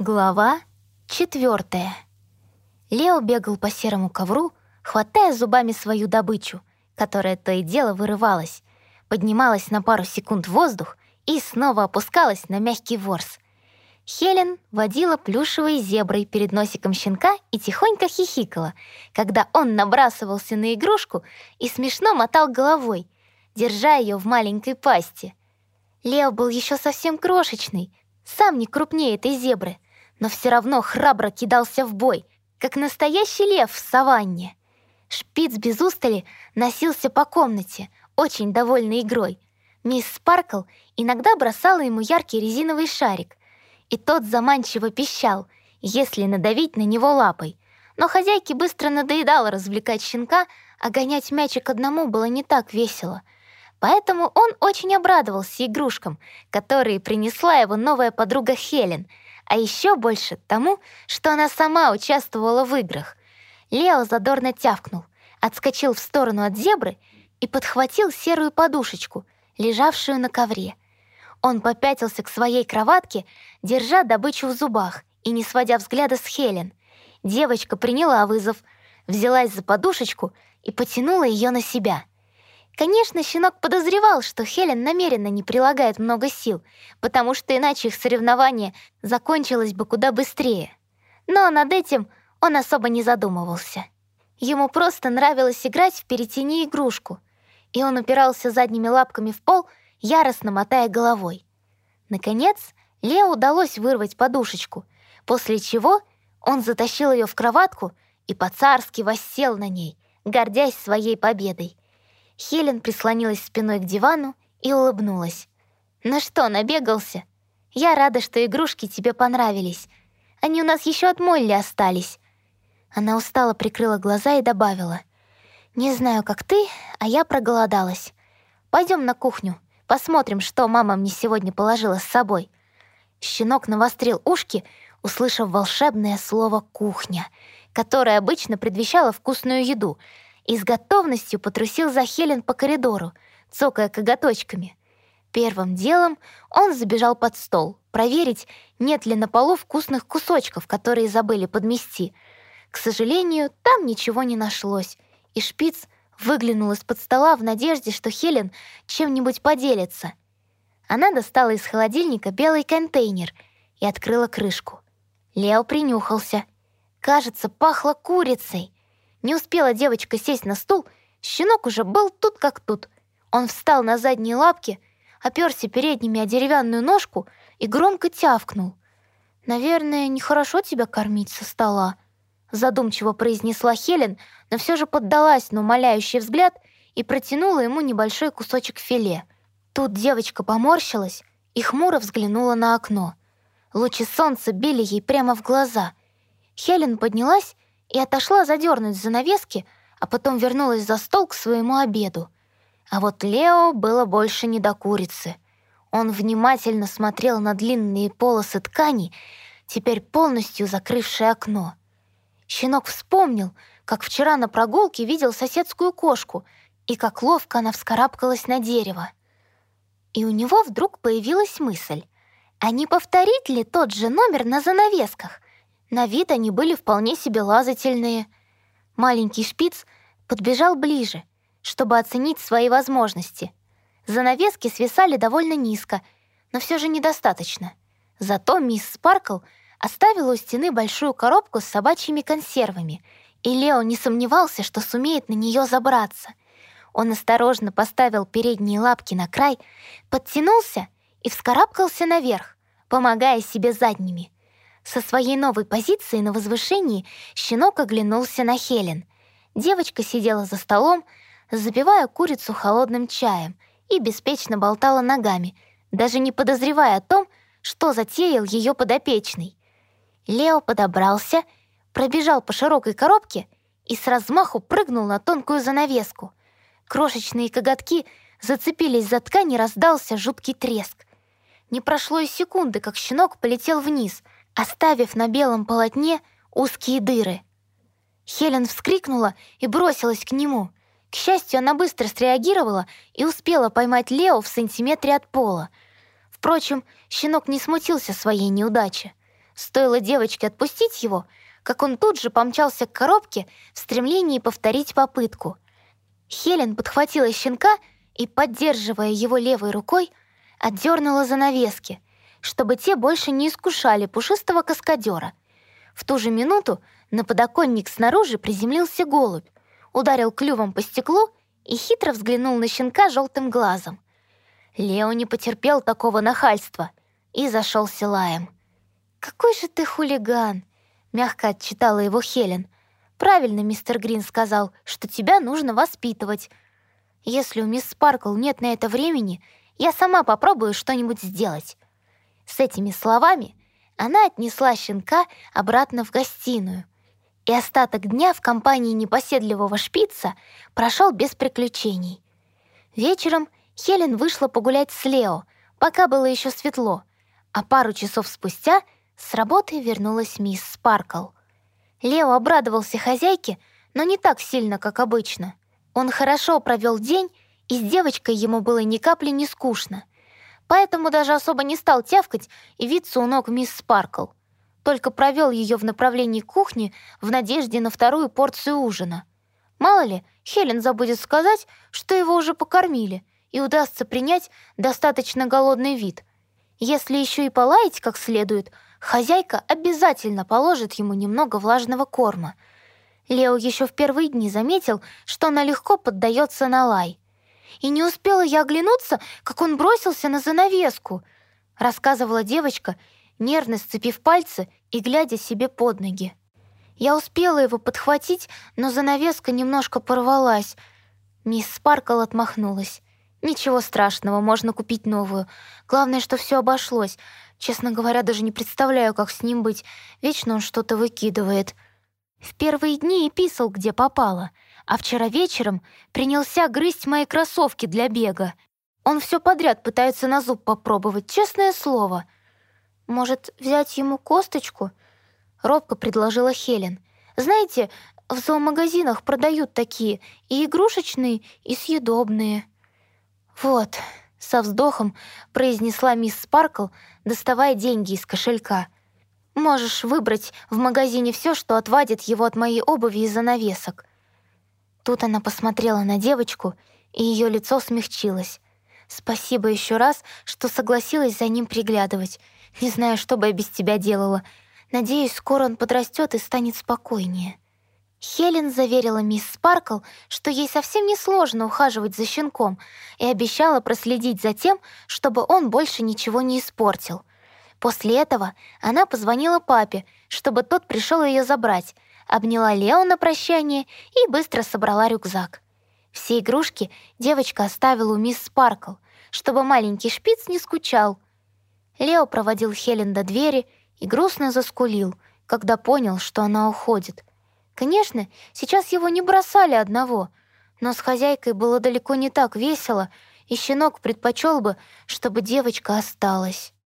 Глава четвертая. Лео бегал по серому ковру, хватая зубами свою добычу, которая то и дело вырывалась, поднималась на пару секунд в воздух и снова опускалась на мягкий ворс. Хелен водила плюшевой зеброй перед носиком щенка и тихонько хихикала, когда он набрасывался на игрушку и смешно мотал головой, держа ее в маленькой пасти. Лео был еще совсем крошечный, сам не крупнее этой зебры, но все равно храбро кидался в бой, как настоящий лев в саванне. Шпиц без устали носился по комнате, очень довольный игрой. Мисс Спаркл иногда бросала ему яркий резиновый шарик, и тот заманчиво пищал, если надавить на него лапой. Но хозяйке быстро надоедало развлекать щенка, а гонять мячик одному было не так весело. Поэтому он очень обрадовался игрушкам, которые принесла его новая подруга Хелен — а еще больше тому, что она сама участвовала в играх. Лео задорно тявкнул, отскочил в сторону от зебры и подхватил серую подушечку, лежавшую на ковре. Он попятился к своей кроватке, держа добычу в зубах и не сводя взгляда с Хелен. Девочка приняла вызов, взялась за подушечку и потянула ее на себя — Конечно, щенок подозревал, что Хелен намеренно не прилагает много сил, потому что иначе их соревнование закончилось бы куда быстрее. Но над этим он особо не задумывался. Ему просто нравилось играть в перетяни игрушку, и он упирался задними лапками в пол, яростно мотая головой. Наконец, Лео удалось вырвать подушечку, после чего он затащил ее в кроватку и по-царски воссел на ней, гордясь своей победой — Хелен прислонилась спиной к дивану и улыбнулась. «Ну что, набегался? Я рада, что игрушки тебе понравились. Они у нас еще от Молли остались». Она устало прикрыла глаза и добавила. «Не знаю, как ты, а я проголодалась. Пойдем на кухню, посмотрим, что мама мне сегодня положила с собой». Щенок навострил ушки, услышав волшебное слово «кухня», которое обычно предвещало вкусную еду — и с готовностью потрусил за Хелен по коридору, цокая коготочками. Первым делом он забежал под стол, проверить, нет ли на полу вкусных кусочков, которые забыли подмести. К сожалению, там ничего не нашлось, и шпиц выглянул из-под стола в надежде, что Хелен чем-нибудь поделится. Она достала из холодильника белый контейнер и открыла крышку. Лео принюхался. Кажется, пахло курицей. Не успела девочка сесть на стул, щенок уже был тут как тут. Он встал на задние лапки, оперся передними о деревянную ножку и громко тявкнул. «Наверное, нехорошо тебя кормить со стола», задумчиво произнесла Хелен, но все же поддалась на умоляющий взгляд и протянула ему небольшой кусочек филе. Тут девочка поморщилась и хмуро взглянула на окно. Лучи солнца били ей прямо в глаза. Хелен поднялась и отошла задернуть занавески, а потом вернулась за стол к своему обеду. А вот Лео было больше не до курицы. Он внимательно смотрел на длинные полосы ткани, теперь полностью закрывшие окно. Щенок вспомнил, как вчера на прогулке видел соседскую кошку и как ловко она вскарабкалась на дерево. И у него вдруг появилась мысль, а не повторить ли тот же номер на занавесках? На вид они были вполне себе лазательные. Маленький шпиц подбежал ближе, чтобы оценить свои возможности. Занавески свисали довольно низко, но все же недостаточно. Зато мисс Спаркл оставила у стены большую коробку с собачьими консервами, и Лео не сомневался, что сумеет на нее забраться. Он осторожно поставил передние лапки на край, подтянулся и вскарабкался наверх, помогая себе задними. Со своей новой позиции на возвышении щенок оглянулся на Хелен. Девочка сидела за столом, запивая курицу холодным чаем и беспечно болтала ногами, даже не подозревая о том, что затеял ее подопечный. Лео подобрался, пробежал по широкой коробке и с размаху прыгнул на тонкую занавеску. Крошечные коготки зацепились за ткань и раздался жуткий треск. Не прошло и секунды, как щенок полетел вниз — оставив на белом полотне узкие дыры. Хелен вскрикнула и бросилась к нему. К счастью, она быстро среагировала и успела поймать Лео в сантиметре от пола. Впрочем, щенок не смутился своей неудачи. Стоило девочке отпустить его, как он тут же помчался к коробке в стремлении повторить попытку. Хелен подхватила щенка и, поддерживая его левой рукой, отдернула занавески, чтобы те больше не искушали пушистого каскадера. В ту же минуту на подоконник снаружи приземлился голубь, ударил клювом по стеклу и хитро взглянул на щенка желтым глазом. Лео не потерпел такого нахальства и зашелся лаем. «Какой же ты хулиган!» — мягко отчитала его Хелен. «Правильно мистер Грин сказал, что тебя нужно воспитывать. Если у мисс Спаркл нет на это времени, я сама попробую что-нибудь сделать». С этими словами она отнесла щенка обратно в гостиную, и остаток дня в компании непоседливого шпица прошел без приключений. Вечером Хелен вышла погулять с Лео, пока было еще светло, а пару часов спустя с работы вернулась мисс Спаркл. Лео обрадовался хозяйке, но не так сильно, как обычно. Он хорошо провел день, и с девочкой ему было ни капли не скучно. Поэтому даже особо не стал тявкать и виться у ног мисс Спаркл — только провел ее в направлении кухни в надежде на вторую порцию ужина. Мало ли, Хелен забудет сказать, что его уже покормили, и удастся принять достаточно голодный вид. Если еще и полаять как следует, хозяйка обязательно положит ему немного влажного корма. Лео еще в первые дни заметил, что она легко поддается на лай. И не успела я оглянуться, как он бросился на занавеску, рассказывала девочка нервно сцепив пальцы и глядя себе под ноги. Я успела его подхватить, но занавеска немножко порвалась. Мисс Спаркл отмахнулась. «Ничего страшного, можно купить новую. Главное, что все обошлось. Честно говоря, даже не представляю, как с ним быть. Вечно он что-то выкидывает». В первые дни и писал, где попало, а вчера вечером принялся грызть мои кроссовки для бега. Он все подряд пытается на зуб попробовать, честное слово. «Может, взять ему косточку?» — робко предложила Хелен. «Знаете, в зоомагазинах продают такие, и игрушечные, и съедобные». «Вот», — со вздохом произнесла мисс Спаркл, доставая деньги из кошелька. «Можешь выбрать в магазине все, что отвадит его от моей обуви и занавесок». Тут она посмотрела на девочку, и ее лицо смягчилось. «Спасибо еще раз, что согласилась за ним приглядывать. Не знаю, что бы я без тебя делала. Надеюсь, скоро он подрастет и станет спокойнее». Хелен заверила мисс Спаркл, что ей совсем не сложно ухаживать за щенком, и обещала проследить за тем, чтобы он больше ничего не испортил. После этого она позвонила папе, чтобы тот пришел ее забрать, обняла Лео на прощание и быстро собрала рюкзак. Все игрушки девочка оставила у мисс Спаркл, чтобы маленький шпиц не скучал, Лео проводил Хелен до двери и грустно заскулил, когда понял, что она уходит. Конечно, сейчас его не бросали одного, но с хозяйкой было далеко не так весело, и щенок предпочел бы, чтобы девочка осталась.